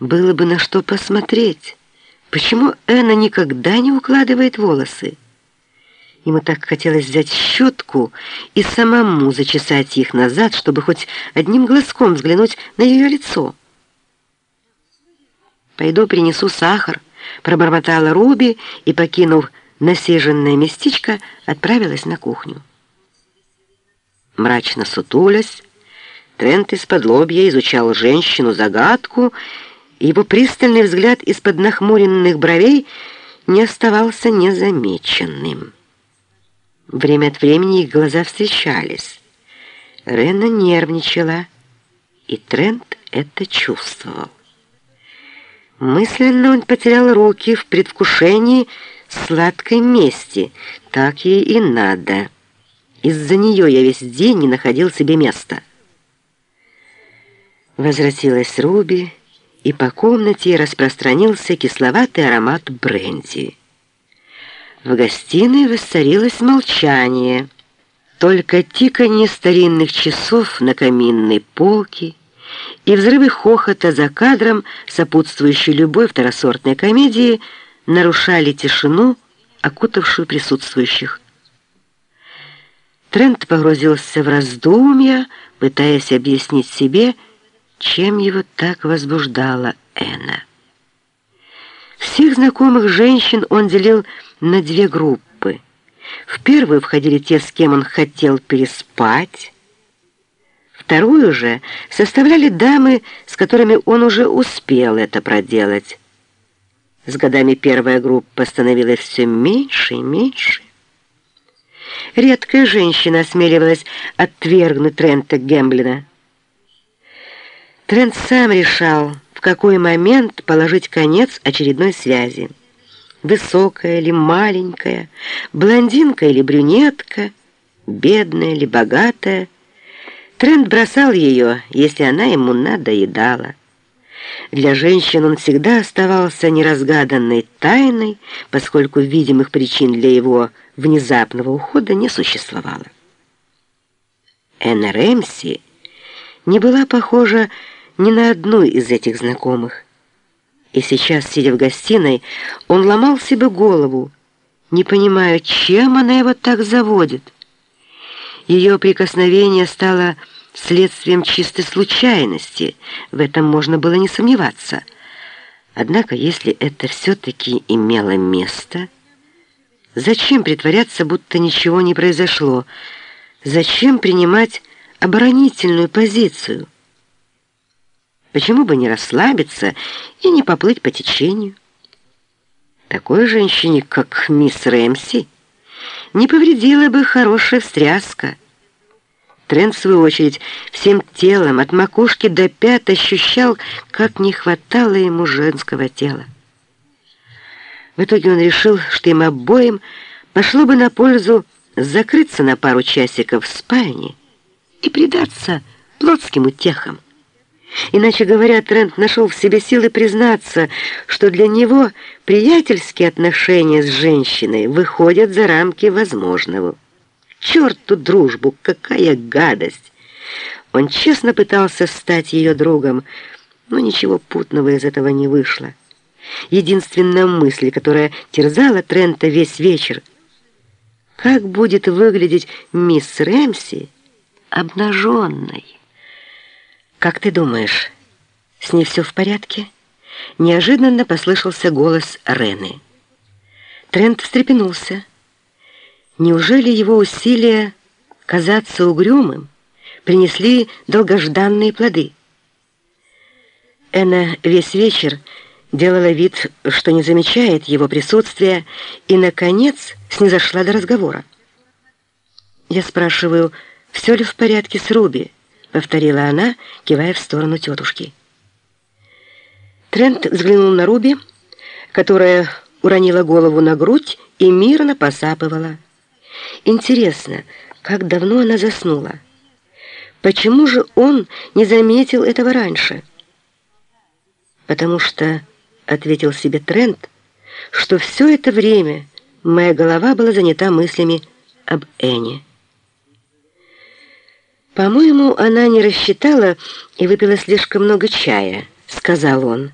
Было бы на что посмотреть. Почему Эна никогда не укладывает волосы? Ему так хотелось взять щетку и самому зачесать их назад, чтобы хоть одним глазком взглянуть на ее лицо. «Пойду принесу сахар», — пробормотала Руби и, покинув насиженное местечко, отправилась на кухню. Мрачно сутулясь, Трент из-под лобья изучал женщину-загадку, его пристальный взгляд из-под нахмуренных бровей не оставался незамеченным. Время от времени их глаза встречались. Рена нервничала, и Трент это чувствовал. Мысленно он потерял руки в предвкушении сладкой мести. Так ей и надо. Из-за нее я весь день не находил себе места. Возвратилась Руби, и по комнате распространился кисловатый аромат бренди. В гостиной воцарилось молчание. Только тиканье старинных часов на каминной полке и взрывы хохота за кадром, сопутствующей любой второсортной комедии, нарушали тишину, окутавшую присутствующих. Трент погрузился в раздумья, пытаясь объяснить себе, чем его так возбуждала Энна. Всех знакомых женщин он делил на две группы. В первую входили те, с кем он хотел переспать. Вторую же составляли дамы, с которыми он уже успел это проделать. С годами первая группа становилась все меньше и меньше. Редкая женщина осмеливалась отвергнуть Трента Гемблина. Трент сам решал, в какой момент положить конец очередной связи. Высокая или маленькая, блондинка или брюнетка, бедная или богатая. Трент бросал ее, если она ему надоедала. Для женщин он всегда оставался неразгаданной тайной, поскольку видимых причин для его внезапного ухода не существовало. Энна Рэмси не была похожа ни на одну из этих знакомых. И сейчас, сидя в гостиной, он ломал себе голову, не понимая, чем она его так заводит. Ее прикосновение стало следствием чистой случайности, в этом можно было не сомневаться. Однако, если это все-таки имело место, зачем притворяться, будто ничего не произошло? Зачем принимать оборонительную позицию? Почему бы не расслабиться и не поплыть по течению? Такой женщине, как мисс Рэмси, не повредила бы хорошая встряска — Трент, в свою очередь, всем телом, от макушки до пят, ощущал, как не хватало ему женского тела. В итоге он решил, что им обоим пошло бы на пользу закрыться на пару часиков в спальне и предаться плотским утехам. Иначе говоря, Трент нашел в себе силы признаться, что для него приятельские отношения с женщиной выходят за рамки возможного черту дружбу, какая гадость! Он честно пытался стать ее другом, но ничего путного из этого не вышло. Единственная мысль, которая терзала Трента весь вечер, как будет выглядеть мисс Рэмси обнаженной? «Как ты думаешь, с ней все в порядке?» Неожиданно послышался голос Рены. Трент встрепенулся. Неужели его усилия казаться угрюмым принесли долгожданные плоды? Эна весь вечер делала вид, что не замечает его присутствия, и, наконец, снизошла до разговора. «Я спрашиваю, все ли в порядке с Руби?» — повторила она, кивая в сторону тетушки. Трент взглянул на Руби, которая уронила голову на грудь и мирно посапывала. Интересно, как давно она заснула? Почему же он не заметил этого раньше? Потому что, ответил себе Трент, что все это время моя голова была занята мыслями об Эне. «По-моему, она не рассчитала и выпила слишком много чая», — сказал он.